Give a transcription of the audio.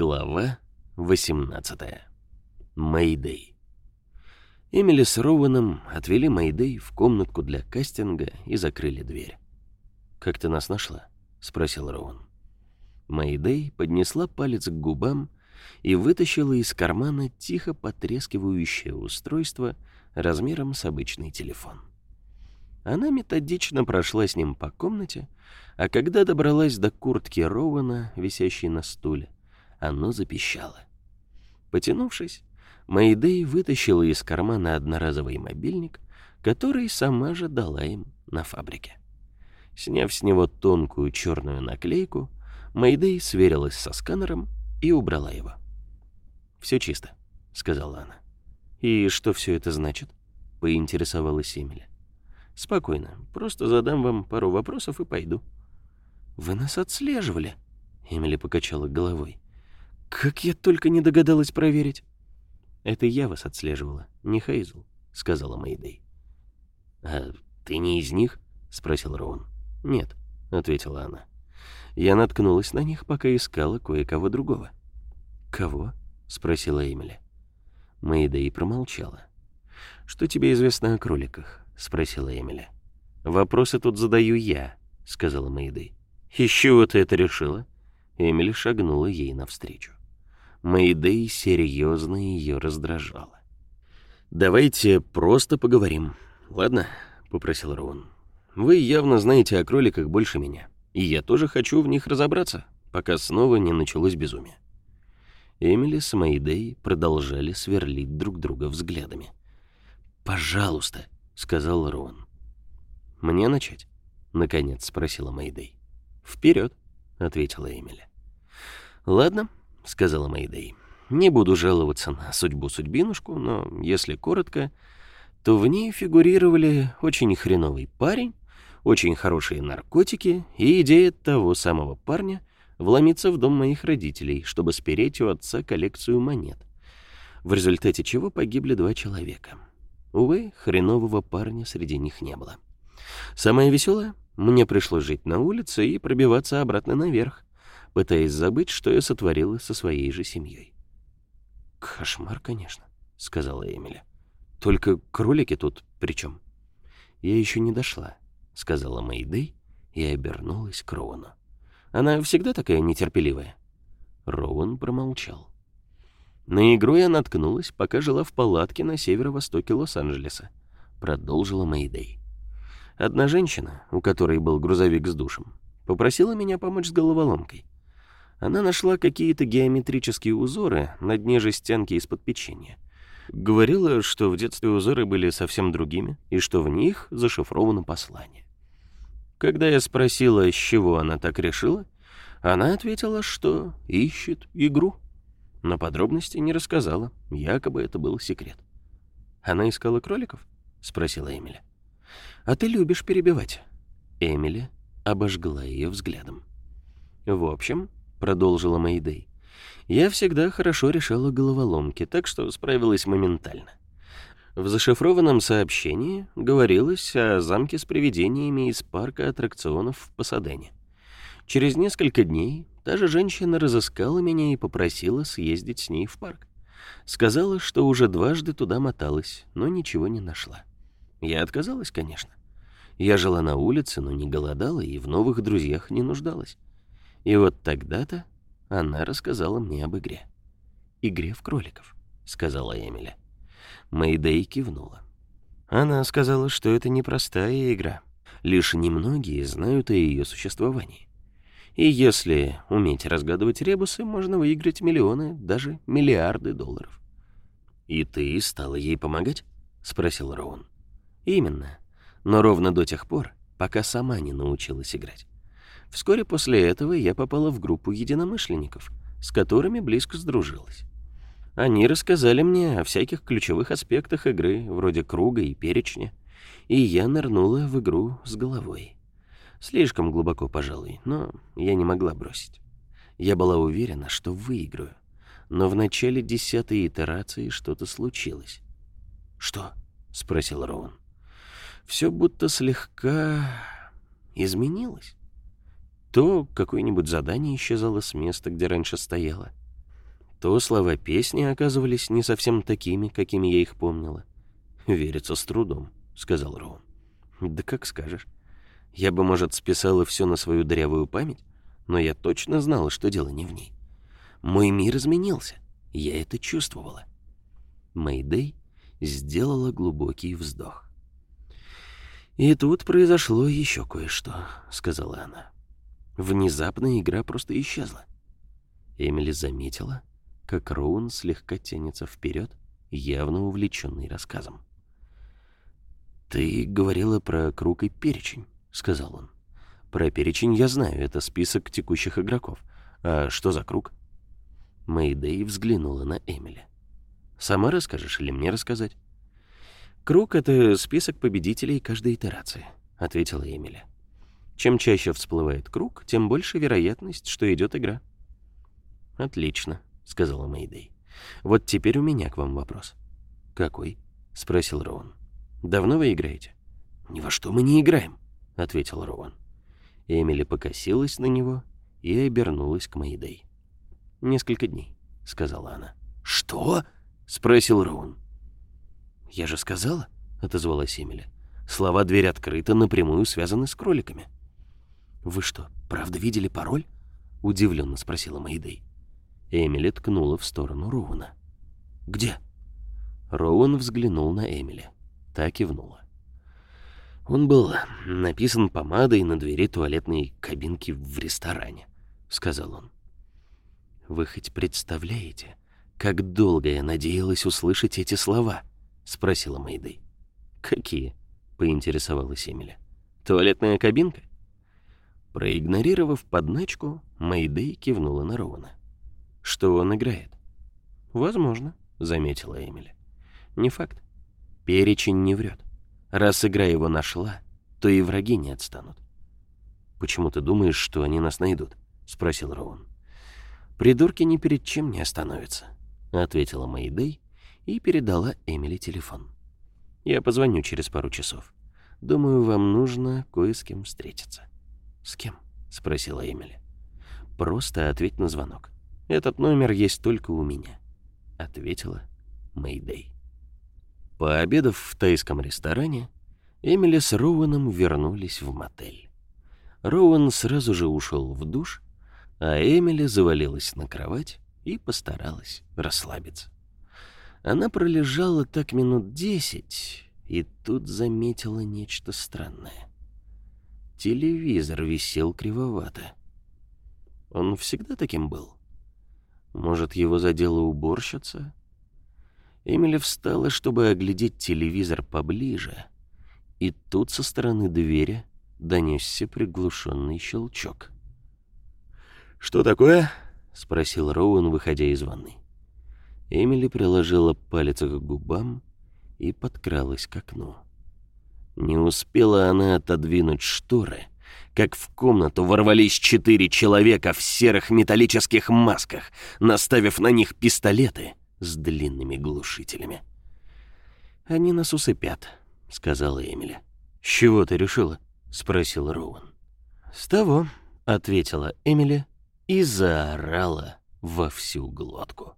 Глава 18. Мэйдэй. Эмили с Роуэном отвели Мэйдэй в комнатку для кастинга и закрыли дверь. «Как ты нас нашла?» — спросил Роуэн. Мэйдэй поднесла палец к губам и вытащила из кармана тихо потрескивающее устройство размером с обычный телефон. Она методично прошла с ним по комнате, а когда добралась до куртки Роуэна, висящей на стуле, оно запищало. Потянувшись, Мэйдэй вытащила из кармана одноразовый мобильник, который сама же дала им на фабрике. Сняв с него тонкую черную наклейку, Мэйдэй сверилась со сканером и убрала его. «Все чисто», — сказала она. «И что все это значит?» — поинтересовалась Эмили. «Спокойно, просто задам вам пару вопросов и пойду». «Вы нас отслеживали», — Эмили покачала головой. Как я только не догадалась проверить. Это я вас отслеживала, не Хейзл, сказала Мэйдэй. А ты не из них? спросил Роун. Нет, ответила она. Я наткнулась на них, пока искала кое-кого другого. Кого? спросила Эмили. Мэйдэй промолчала. Что тебе известно о кроликах? спросила Эмили. Вопросы тут задаю я, сказала Мэйдэй. Еще вот ты это решила? Эмили шагнула ей навстречу. Мэйдэй серьезно ее раздражала. «Давайте просто поговорим, ладно?» — попросил Роун. «Вы явно знаете о кроликах больше меня, и я тоже хочу в них разобраться, пока снова не началось безумие». Эмили с Мэйдэй продолжали сверлить друг друга взглядами. «Пожалуйста», — сказал Роун. «Мне начать?» — наконец спросила Мэйдэй. «Вперед», — ответила Эмили. «Ладно», — сказала Мэйдэй. «Не буду жаловаться на судьбу-судьбинушку, но, если коротко, то в ней фигурировали очень хреновый парень, очень хорошие наркотики и идея того самого парня вломиться в дом моих родителей, чтобы спереть у отца коллекцию монет, в результате чего погибли два человека. Увы, хренового парня среди них не было. Самое веселое, мне пришлось жить на улице и пробиваться обратно наверх, пытаясь забыть, что я сотворила со своей же семьей. «Кошмар, конечно», — сказала Эмили. «Только кролики тут при чем?» «Я еще не дошла», — сказала Мэйдэй и обернулась к Роуану. «Она всегда такая нетерпеливая?» Роуан промолчал. На игру я наткнулась, пока жила в палатке на северо-востоке Лос-Анджелеса. Продолжила Мэйдэй. Одна женщина, у которой был грузовик с душем, попросила меня помочь с головоломкой. Она нашла какие-то геометрические узоры на дне жестянки из-под печенья. Говорила, что в детстве узоры были совсем другими, и что в них зашифровано послание. Когда я спросила, с чего она так решила, она ответила, что ищет игру. Но подробностей не рассказала, якобы это был секрет. «Она искала кроликов?» — спросила Эмили. «А ты любишь перебивать». Эмили обожгла ее взглядом. «В общем, — продолжила Мэйдэй. «Я всегда хорошо решала головоломки, так что справилась моментально. В зашифрованном сообщении говорилось о замке с привидениями из парка аттракционов в Пасадене. Через несколько дней та же женщина разыскала меня и попросила съездить с ней в парк. Сказала, что уже дважды туда моталась, но ничего не нашла. Я отказалась, конечно. Я жила на улице, но не голодала и в новых друзьях не нуждалась. И вот тогда-то она рассказала мне об игре. «Игре в кроликов», — сказала Эмили. Мэйдэй кивнула. Она сказала, что это непростая игра. Лишь немногие знают о ее существовании. И если уметь разгадывать ребусы, можно выиграть миллионы, даже миллиарды долларов. «И ты стала ей помогать?» — спросил Роун. «Именно. Но ровно до тех пор, пока сама не научилась играть. Вскоре после этого я попала в группу единомышленников, с которыми близко сдружилась. Они рассказали мне о всяких ключевых аспектах игры, вроде круга и перечня, и я нырнула в игру с головой. Слишком глубоко, пожалуй, но я не могла бросить. Я была уверена, что выиграю, но в начале десятой итерации что-то случилось. «Что?» — спросил Роуэн. «Все будто слегка изменилось». То какое-нибудь задание исчезало с места, где раньше стояло. то слова песни оказывались не совсем такими, какими я их помнила. «Верится с трудом», — сказал Роун. «Да как скажешь. Я бы, может, списала все на свою дырявую память, но я точно знала, что дело не в ней. Мой мир изменился, я это чувствовала». Мэйдэй сделала глубокий вздох. «И тут произошло еще кое-что», — сказала она. Внезапно игра просто исчезла. Эмили заметила, как Роун слегка тянется вперед, явно увлеченный рассказом. «Ты говорила про круг и перечень», — сказал он. «Про перечень я знаю, это список текущих игроков. А что за круг?» Мэйдэй взглянула на Эмили. «Сама расскажешь или мне рассказать?» «Круг — это список победителей каждой итерации», — ответила Эмили. «Чем чаще всплывает круг, тем больше вероятность, что идет игра». «Отлично», — сказала Мэйдэй. «Вот теперь у меня к вам вопрос». «Какой?» — спросил Роуэн. «Давно вы играете?» «Ни во что мы не играем», — ответил Роуэн. Эмили покосилась на него и обернулась к Мэйдэй. «Несколько дней», — сказала она. «Что?» — спросил Роуэн. «Я же сказала», — отозвалась Эмили. «Слова «дверь открыта» напрямую связаны с кроликами». «Вы что, правда видели пароль?» — удивленно спросила Мэйдэй. Эмили ткнула в сторону Роуна. «Где?» Роуэн взглянул на Эмили. Та кивнула. Он был написан помадой на двери туалетной кабинки в ресторане, сказал он. Вы хоть представляете, как долго я надеялась услышать эти слова? спросила Мэйдэй. Какие? поинтересовалась Эмили. Туалетная кабинка? Проигнорировав подначку, Мэйдэй кивнула на Роуна что он играет. «Возможно», — заметила Эмили. «Не факт. Перечень не врет. Раз игра его нашла, то и враги не отстанут». «Почему ты думаешь, что они нас найдут?» — спросил Роун. «Придурки ни перед чем не остановятся», — ответила Мэйдэй и передала Эмили телефон. «Я позвоню через пару часов. Думаю, вам нужно кое с кем встретиться». «С кем?» — спросила Эмили. «Просто ответь на звонок. Этот номер есть только у меня», — ответила Мэйдэй. Пообедав в тайском ресторане, Эмили с Роуэном вернулись в мотель. Роуэн сразу же ушел в душ, а Эмили завалилась на кровать и постаралась расслабиться. Она пролежала так минут десять, и тут заметила нечто странное. Телевизор висел кривовато. Он всегда таким был. Может, его задела уборщица? Эмили встала, чтобы оглядеть телевизор поближе, и тут со стороны двери донесся приглушенный щелчок. «Что такое?» — спросил Роуэн, выходя из ванной. Эмили приложила палец к губам и подкралась к окну. Не успела она отодвинуть шторы — как в комнату ворвались четыре человека в серых металлических масках, наставив на них пистолеты с длинными глушителями. «Они нас усыпят», — сказала Эмили. «С чего ты решила?» — спросил Роуэн. «С того», — ответила Эмили и заорала во всю глотку.